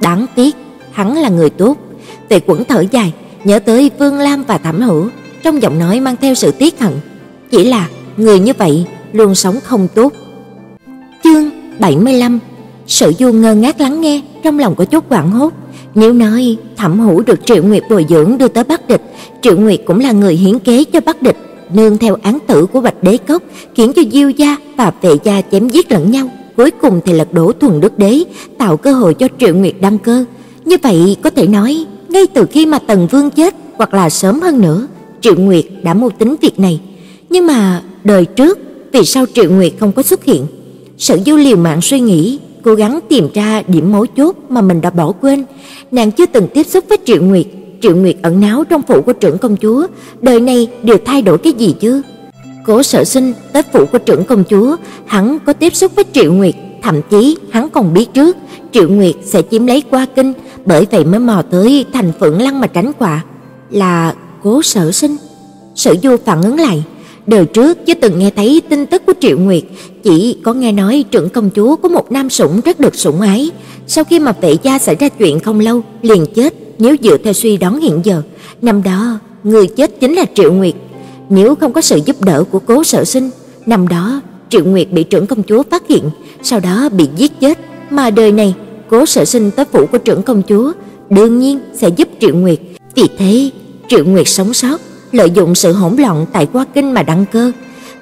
Đáng tiếc, hắn là người tốt. Tề Quẩn thở dài, nhớ tới Vương Lam và Thẩm Hữu, trong giọng nói mang theo sự tiếc hận. Chỉ là người như vậy luôn sống không tốt. Chương 75 Sở Du ngơ ngác lắng nghe, trong lòng có chút hoảng hốt. Nếu nói Thẩm Hữu được Triệu Nguyệt bồi dưỡng đưa tới Bắc Địch, Triệu Nguyệt cũng là người hiến kế cho Bắc Địch, nương theo án tử của Bạch Đế Cốc, khiến cho Diêu gia và Vệ gia chém giết lẫn nhau, cuối cùng thì lật đổ thuần đức đế, tạo cơ hội cho Triệu Nguyệt đăng cơ. Như vậy có thể nói, ngay từ khi mà Tần Vương chết hoặc là sớm hơn nữa, Triệu Nguyệt đã mưu tính việc này. Nhưng mà đời trước, vì sao Triệu Nguyệt không có xuất hiện? Sở Du liều mạng suy nghĩ, cố gắng tìm ra điểm mấu chốt mà mình đã bỏ quên. Nàng chưa từng tiếp xúc với Triệu Nguyệt, Triệu Nguyệt ẩn náu trong phủ của trưởng công chúa, đời này đều thay đổi cái gì chứ? Cố Sở Sinh tới phủ của trưởng công chúa, hắn có tiếp xúc với Triệu Nguyệt, thậm chí hắn còn biết trước Triệu Nguyệt sẽ chiếm lấy qua kinh, bởi vậy mới mò tới thành Phượng Lăng mà tránh quạ. Là Cố Sở Sinh. Sở Du phản ứng lại, đời trước chưa từng nghe thấy tin tức của Triệu Nguyệt, chỉ có nghe nói trưởng công chúa có một nam sủng rất được sủng ái, sau khi mà vệ gia xảy ra chuyện không lâu liền chết, nếu dựa theo suy đoán hiện giờ, năm đó người chết chính là Triệu Nguyệt. Nếu không có sự giúp đỡ của Cố Sở Sinh, năm đó Triệu Nguyệt bị trưởng công chúa phát hiện, sau đó bị giết chết, mà đời này Cố Sở Sinh tới phủ của trưởng công chúa, đương nhiên sẽ giúp Triệu Nguyệt. Vì thế, Triệu Nguyệt sống sót, lợi dụng sự hỗn loạn tại Qua Kinh mà đăng cơ.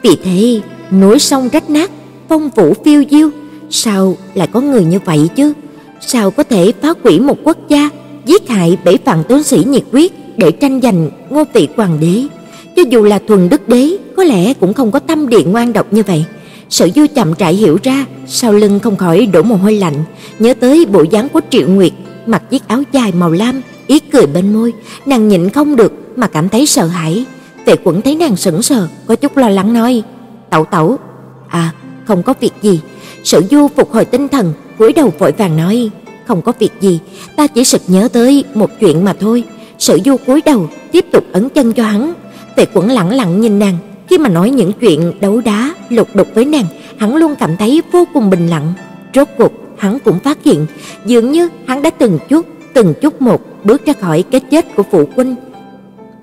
Vì thế, núi sông rách nát, phong vũ phiêu diêu, sao lại có người như vậy chứ? Sao có thể phá hủy một quốc gia, giết hại bảy vạn tướng sĩ nhiệt huyết để tranh giành ngôi vị hoàng đế? Cho dù là thuần đức đế, có lẽ cũng không có tâm địa ngoan độc như vậy. Sở Du chậm rãi hiểu ra, sau lưng không khỏi đổ mồ hôi lạnh, nhớ tới bộ dáng của Triệu Nguyệt, mặc chiếc áo dài màu lam, ý cười bên môi, nàng nhịn không được mà cảm thấy sợ hãi. Tề Quẩn thấy nàng sững sờ, có chút lo lắng nói: "Tẩu tẩu, à, không có việc gì." Sở Du phục hồi tinh thần, cúi đầu vội vàng nói: "Không có việc gì, ta chỉ sực nhớ tới một chuyện mà thôi." Sở Du cúi đầu, tiếp tục ấn chân cho hắn. Tề Quẩn lặng lặng nhìn nàng, khi mà nói những chuyện đấu đá, lục đục với nàng, hắn luôn cảm thấy vô cùng bình lặng. Rốt cuộc, hắn cũng phát hiện, dường như hắn đã từng chút, từng chút một bước ra khỏi cái chết của phụ huynh.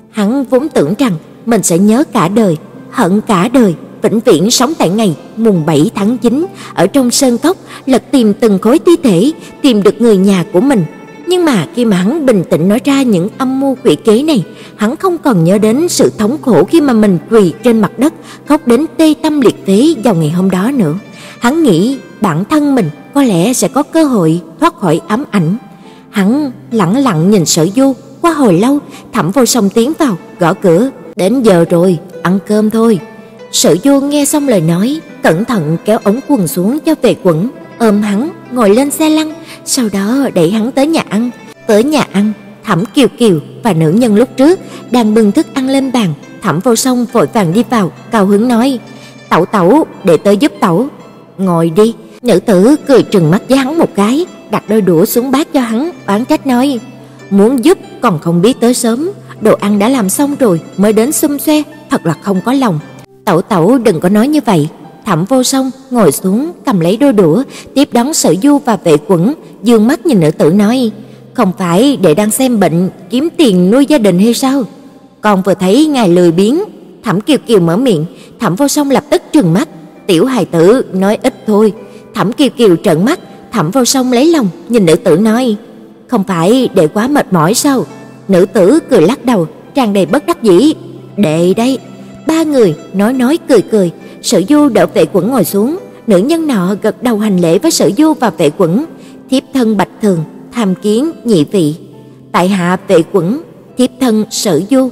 Hắn vốn tưởng rằng mình sẽ nhớ cả đời, hận cả đời, vĩnh viễn sống tại ngày mùng 7 tháng 9 ở trong sơn cốc, lật tìm từng khối thi thể, tìm được người nhà của mình. Nhưng mà khi mà hắn bình tĩnh nói ra những âm mưu quỷ kế này, hắn không còn nhớ đến sự thống khổ khi mà mình quỳ trên mặt đất khóc đến tê tâm liệt phế vào ngày hôm đó nữa. Hắn nghĩ bản thân mình có lẽ sẽ có cơ hội thoát khỏi ám ảnh. Hắn lặng lặng nhìn Sở Du, qua hồi lâu, Thẩm Vô Song tiến vào, gõ cửa, "Đến giờ rồi, ăn cơm thôi." Sở Du nghe xong lời nói, cẩn thận kéo ống quần xuống cho về quần, ôm hắn ngồi lên xe lăn, sau đó đẩy hắn tới nhà ăn. Tới nhà ăn, Thẩm Kiều Kiều và nữ nhân lúc trước đang bưng thức ăn lên bàn, Thẩm Vô Song vội vàng đi vào, cao hứng nói: "Tẩu tẩu, để tới giúp tẩu." "Ngồi đi." Nữ tử cười trừng mắt với hắn một cái, đặt đôi đũa xuống bát cho hắn, oán trách nói: "Muốn giúp còn không biết tới sớm, đồ ăn đã làm xong rồi mới đến xum xoe, thật là không có lòng." "Tẩu tẩu đừng có nói như vậy." Thẩm Vô Song ngồi xuống, cầm lấy đôi đũa, tiếp đón Sở Du và Vệ Quẩn, dương mắt nhìn nữ tử nói: "Không phải để đang xem bệnh, kiếm tiền nuôi gia đình hay sao?" Con vừa thấy ngài lười biếng, Thẩm Kiều Kiều mở miệng, Thẩm Vô Song lập tức trừng mắt, "Tiểu hài tử nói ít thôi." Thẩm Kiều Kiều trợn mắt, Thẩm Vô Song lấy lòng nhìn nữ tử nói: "Không phải để quá mệt mỏi sao?" Nữ tử cười lắc đầu, tràn đầy bất đắc dĩ, "Đệ đây." Ba người nói nói cười cười, Sở Du đỡ Vệ Quẩn ngồi xuống, nữ nhân nọ gật đầu hành lễ với Sở Du và Vệ Quẩn, thiếp thân Bạch Thường, tham kiến nhị vị. Tại hạ Vệ Quẩn, thiếp thân Sở Du.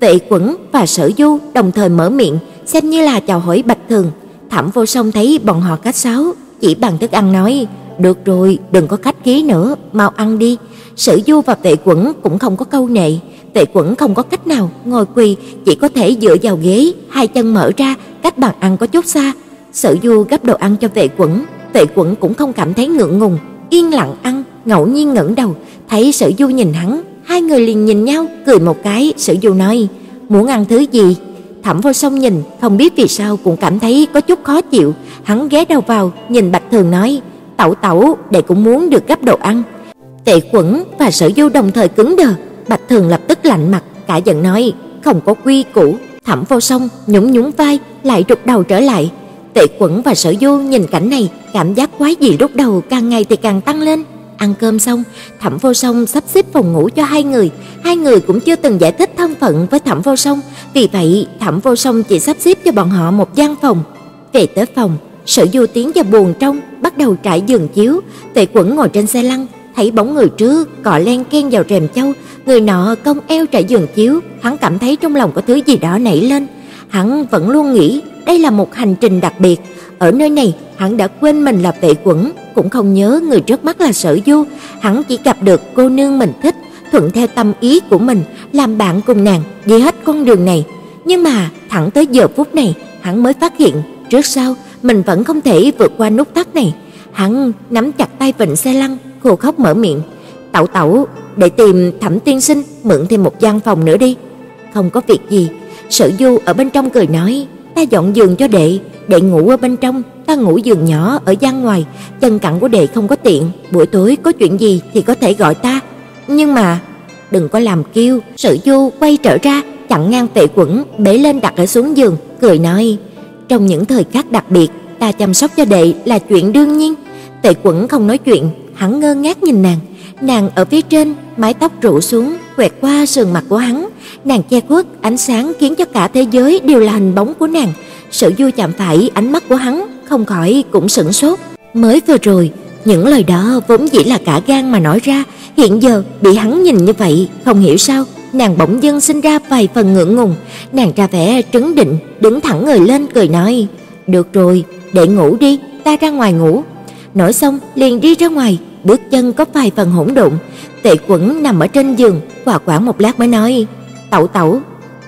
Vệ Quẩn và Sở Du đồng thời mở miệng, xem như là chào hỏi Bạch Thường. Thẩm Vô Song thấy bọn họ cách sáo, chỉ bằng thức ăn nói: "Được rồi, đừng có khách khí nữa, mau ăn đi." Sở Du và Vệ Quẩn cũng không có câu nệ, Tệ Quẩn không có cách nào ngồi quỳ, chỉ có thể dựa vào ghế, hai chân mở ra, cách bàn ăn có chút xa. Sở Du gấp đồ ăn cho Tệ Quẩn, Tệ Quẩn cũng không cảm thấy ngượng ngùng, yên lặng ăn, ngẫu nhiên ngẩng đầu, thấy Sở Du nhìn hắn, hai người liền nhìn nhau, cười một cái, Sở Du nói: "Muốn ăn thứ gì?" Thẩm Vô Song nhìn, không biết vì sao cũng cảm thấy có chút khó chịu, hắn ghé đầu vào, nhìn Bạch Thường nói: "Tẩu tẩu, đệ cũng muốn được gấp đồ ăn." Tệ Quẩn và Sở Du đồng thời cứng đờ, Bạch Thường lập tức lạnh mặt, cả giận nói: "Không có quy củ." Thẩm Vô Song nhún nhún vai, lại rụt đầu trở lại. Tệ Quẩn và Sở Du nhìn cảnh này, cảm giác quái dị lúc đầu càng ngày thì càng tăng lên. Ăn cơm xong, Thẩm Vô Song sắp xếp phòng ngủ cho hai người, hai người cũng chưa từng giải thích thân phận với Thẩm Vô Song, vì vậy Thẩm Vô Song chỉ sắp xếp cho bọn họ một gian phòng. Về tới phòng, Sở Du tiến vào buồng trong, bắt đầu trải giường chiếu, Tệ Quẩn ngồi trên xe lăn, thấy bóng người trước cọ len ken vào rèm châu, người nọ cong eo trải giường chiếu, hắn cảm thấy trong lòng có thứ gì đó nảy lên. Hắn vẫn luôn nghĩ đây là một hành trình đặc biệt, ở nơi này hắn đã quên mình là vệ quẩn, cũng không nhớ người trước mắt là Sở Du, hắn chỉ gặp được cô nương mình thích, thuận theo tâm ý của mình, làm bạn cùng nàng đi hết con đường này. Nhưng mà thẳng tới giờ phút này, hắn mới phát hiện, trước sau mình vẫn không thể vượt qua nút thắt này. Hắn nắm chặt tay vịnh xe lăn, khô khóc mở miệng, "Tẩu tẩu, để tìm Thẩm tiên sinh mượn thêm một gian phòng nữa đi." "Không có việc gì." Sở Du ở bên trong cười nói, "Ta dọn giường cho đệ, đệ ngủ ở bên trong, ta ngủ giường nhỏ ở gian ngoài, chân cẳng của đệ không có tiện, buổi tối có chuyện gì thì có thể gọi ta." Nhưng mà đừng có làm kiêu, Sở Du quay trở ra, chặn ngang Tệ Quẩn, bế lên đặt ở xuống giường, cười nói: "Trong những thời khắc đặc biệt, ta chăm sóc cho đệ là chuyện đương nhiên." Tệ Quẩn không nói chuyện, hắn ngơ ngác nhìn nàng. Nàng ở phía trên, mái tóc rủ xuống, quẹt qua sườn mặt của hắn, nàng che khuất ánh sáng khiến cho cả thế giới đều là hình bóng của nàng. sự Du chạm phải ánh mắt của hắn, không khỏi cũng sững sốt. Mới vừa rồi, những lời đó vốn dĩ là cả gan mà nói ra, hiện giờ bị hắn nhìn như vậy, không hiểu sao, nàng bỗng dưng sinh ra vài phần ngượng ngùng, nàng ra vẻ trấn định, đứng thẳng người lên cười nói: "Được rồi, để ngủ đi, ta ra ngoài ngủ." Nói xong liền đi ra ngoài, bước chân có vài phần hỗn độn. Tệ Quẩn nằm ở trên giường, quả quảng một lát mới nói: "Tẩu tẩu."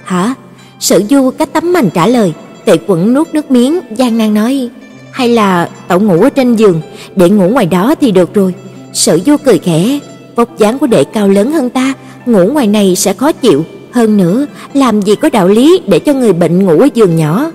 "Hả?" Sở Du cách tấm mành trả lời. Tệ Quẩn nuốt nước miếng, gian nan nói: "Hay là tẩu ngủ ở trên giường, để ngủ ngoài đó thì được rồi." Sở Du cười khẽ, vóc dáng của đệ cao lớn hơn ta, ngủ ngoài này sẽ khó chịu, hơn nữa, làm gì có đạo lý để cho người bệnh ngủ ở giường nhỏ.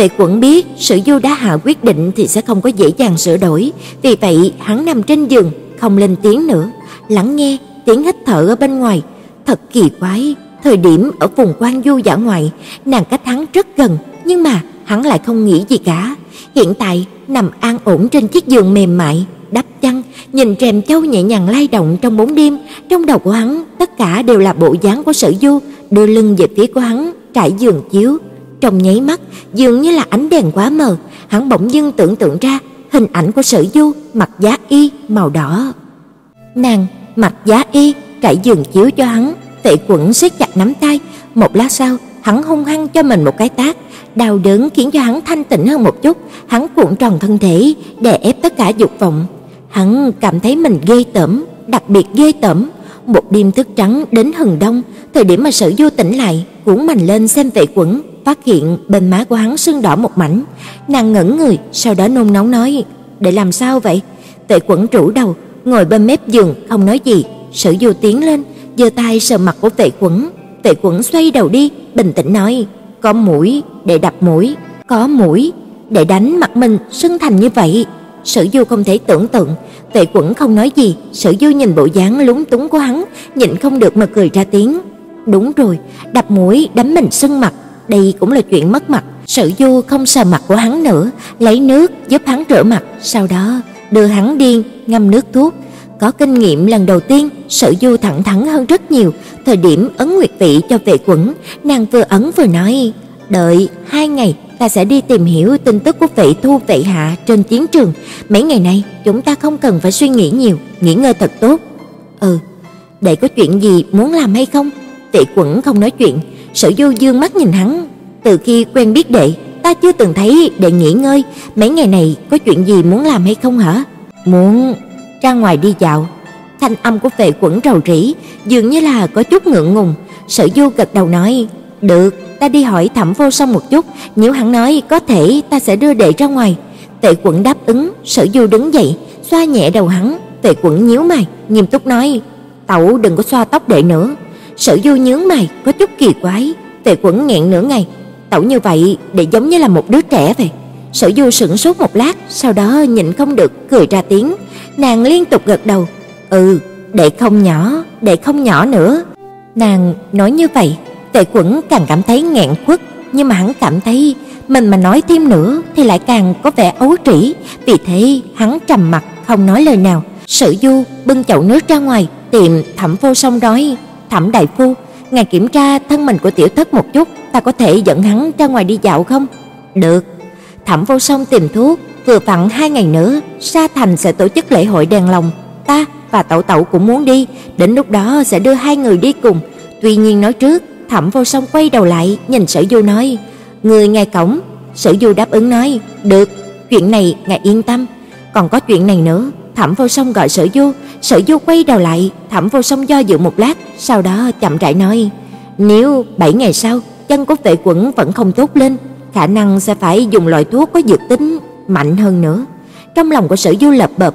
Tề Quẩn biết sự Du đã hạ quyết định thì sẽ không có dễ dàng sửa đổi, vì vậy hắn nằm trên giường, không lên tiếng nữa, lắng nghe tiếng hít thở ở bên ngoài. Thật kỳ quái, thời điểm ở vùng quan du dã ngoại, nàng cách hắn rất gần, nhưng mà hắn lại không nghĩ gì cả. Hiện tại nằm an ổn trên chiếc giường mềm mại, đắp chăn, nhìn rèm châu nhẹ nhàng lay động trong bóng đêm, trong đầu của hắn tất cả đều là bộ dáng của Sở Du, đưa lưng về phía của hắn, trải giường chiếu. Trong nháy mắt, dường như là ánh đèn quá mờ, hắn bỗng dưng tưởng tượng ra hình ảnh của Sở Du mặc giá y màu đỏ. Nàng mặc giá y trải giường chiếu cho hắn, Tệ Quẩn siết chặt nắm tay, một lát sau, hắn hung hăng cho mình một cái tát, đau đớn khiến cho hắn thanh tịnh hơn một chút, hắn cuộn tròn thân thể, đè ép tất cả dục vọng. Hắn cảm thấy mình ghê tởm, đặc biệt ghê tởm. Một đêm thức trắng đến hừng đông, thời điểm mà Sở Du tỉnh lại, cuốn mình lên xem Vệ Quẩn, phát hiện bên má của hắn sưng đỏ một mảnh. Nàng ngẩn người, sau đó nôn nóng nói: "Để làm sao vậy?" Vệ Quẩn rũ đầu, ngồi bên mép giường không nói gì. sử Du tiến lên, giơ tay sờ mặt của Vệ Quẩn. Vệ Quẩn xoay đầu đi, bình tĩnh nói: "Có mũi, để đập mũi, có mũi, để đánh mặt mình sưng thành như vậy." sử Du không thể tưởng tượng, Vệ Quẩn không nói gì, sử Du nhìn bộ dáng lúng túng của hắn, nhịn không được mà cười ra tiếng. Đúng rồi, đập mũi đánh mình sưng mặt, đây cũng là chuyện mất mặt. Sở Du không sờ mặt của hắn nữa, lấy nước giúp hắn rửa mặt, sau đó đưa hắn điên ngâm nước thuốc. Có kinh nghiệm lần đầu tiên, Sở Du thẳng thắn hơn rất nhiều, thời điểm ấn nguyệt vị cho Vệ Quẩn, nàng vừa ấn vừa nói: "Đợi hai ngày ta sẽ đi tìm hiểu tin tức của Vệ Thu Vệ Hạ trên chiến trường, mấy ngày này chúng ta không cần phải suy nghĩ nhiều, nghỉ ngơi thật tốt." "Ừ, để có chuyện gì muốn làm hay không?" Vệ Quẩn không nói chuyện, Sở Du dương mắt nhìn hắn, từ khi quen biết đệ, ta chưa từng thấy đệ nghỉ ngơi, mấy ngày này có chuyện gì muốn làm hay không hả? Muốn ra ngoài đi dạo. Thanh âm của Vệ Quẩn rầu rĩ, dường như là có chút ngượng ngùng, Sở Du gật đầu nói, "Được, ta đi hỏi Thẩm Vô Song một chút, nếu hắn nói có thể ta sẽ đưa đệ ra ngoài." Tệ Quẩn đáp ứng, Sở Du đứng dậy, xoa nhẹ đầu hắn, Tệ Quẩn nhíu mày, nghiêm túc nói, "Tẩu đừng có xoa tóc đệ nữa." Sở Du nhướng mày, có chút kỳ quái, Tề Quẩn nghẹn nửa ngày, tẩu như vậy để giống như là một đứa trẻ vậy. Sở Du sững sốt một lát, sau đó nhịn không được cười ra tiếng, nàng liên tục gật đầu, "Ừ, đệ không nhỏ, đệ không nhỏ nữa." Nàng nói như vậy, Tề Quẩn càng cảm thấy nghẹn khuất, nhưng mà hắn cảm thấy mình mà nói thêm nữa thì lại càng có vẻ ấu trĩ, vì thế hắn trầm mặt không nói lời nào. Sở Du bưng chậu nước ra ngoài, tìm Thẩm Vô Song nói: "Thẩm đại phu, ngài kiểm tra thân mình của tiểu thất một chút, ta có thể dẫn hắn ra ngoài đi dạo không?" "Được." Thẩm Vô Song tìm thuốc, vừa vặn hai ngày nữa, Sa Thành sẽ tổ chức lễ hội đèn lồng, ta và Tẩu Tẩu cũng muốn đi, đến lúc đó sẽ đưa hai người đi cùng. Tuy nhiên nói trước, Thẩm Vô Song quay đầu lại, nhìn Sở Du nói: "Người ngài cổng." Sở Du đáp ứng nói: "Được, chuyện này ngài yên tâm." Còn có chuyện này nữa, Thẩm Vô Song gọi Sở Du, Sở Du quay đầu lại, Thẩm Vô Song do dự một lát, sau đó chậm rãi nói: "Nếu 7 ngày sau chân của Vệ Quẩn vẫn không tốt lên, khả năng sẽ phải dùng loại thuốc có dược tính mạnh hơn nữa." Trong lòng của Sở Du lập bập,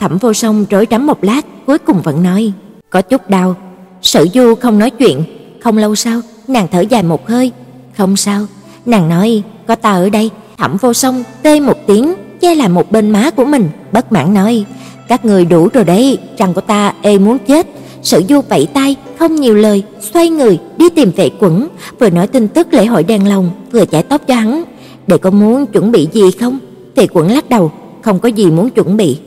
Thẩm Vô Song rối rắm một lát, cuối cùng vẫn nói: "Có chút đau." Sở Du không nói chuyện, không lâu sau, nàng thở dài một hơi, "Không sao." Nàng nói: "Có ta ở đây." Thẩm Vô Song tê một tiếng, che lại một bên má của mình, bất mãn nói: "Các người đủ rồi đấy, răng của ta ê muốn chết." Sử Du vẫy tay, không nhiều lời, xoay người đi tìm Vệ Quẩn, vừa nói tin tức lễ hội đèn lồng, vừa chải tóc cho hắn. "Để có muốn chuẩn bị gì không?" Vệ Quẩn lắc đầu, không có gì muốn chuẩn bị.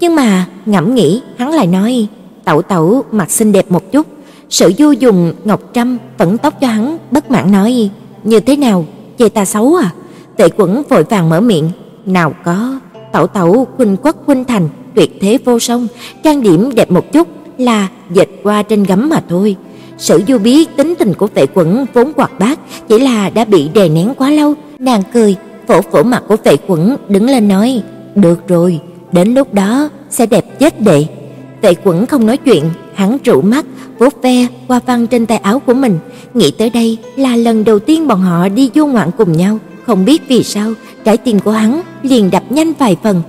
Nhưng mà ngẫm nghĩ, hắn lại nói: "Tẩu tẩu mặt xinh đẹp một chút." Sử Du dùng ngọc trâm vẫn tóc cho hắn, bất mãn nói: "Như thế nào, chê ta xấu à?" Tệ Quẩn vội vàng mở miệng, "Nào có, tẩu tẩu khuynh quốc khuynh thành, tuyệt thế vô song, trang điểm đẹp một chút là dệt qua trên gấm mà thôi." Sử Du biết tính tình của Vệ Quẩn vốn hoạt bát, chỉ là đã bị đè nén quá lâu, nàng cười, vỗ vỗ mặt của Vệ Quẩn, đứng lên nói, "Được rồi, đến lúc đó sẽ đẹp chết đệ." Vệ Quẩn không nói chuyện, hắn trụ mắt, vuốt ve qua văn trên tay áo của mình, nghĩ tới đây là lần đầu tiên bọn họ đi du ngoạn cùng nhau, không biết vì sao, trái tim của hắn liền đập nhanh vài phần,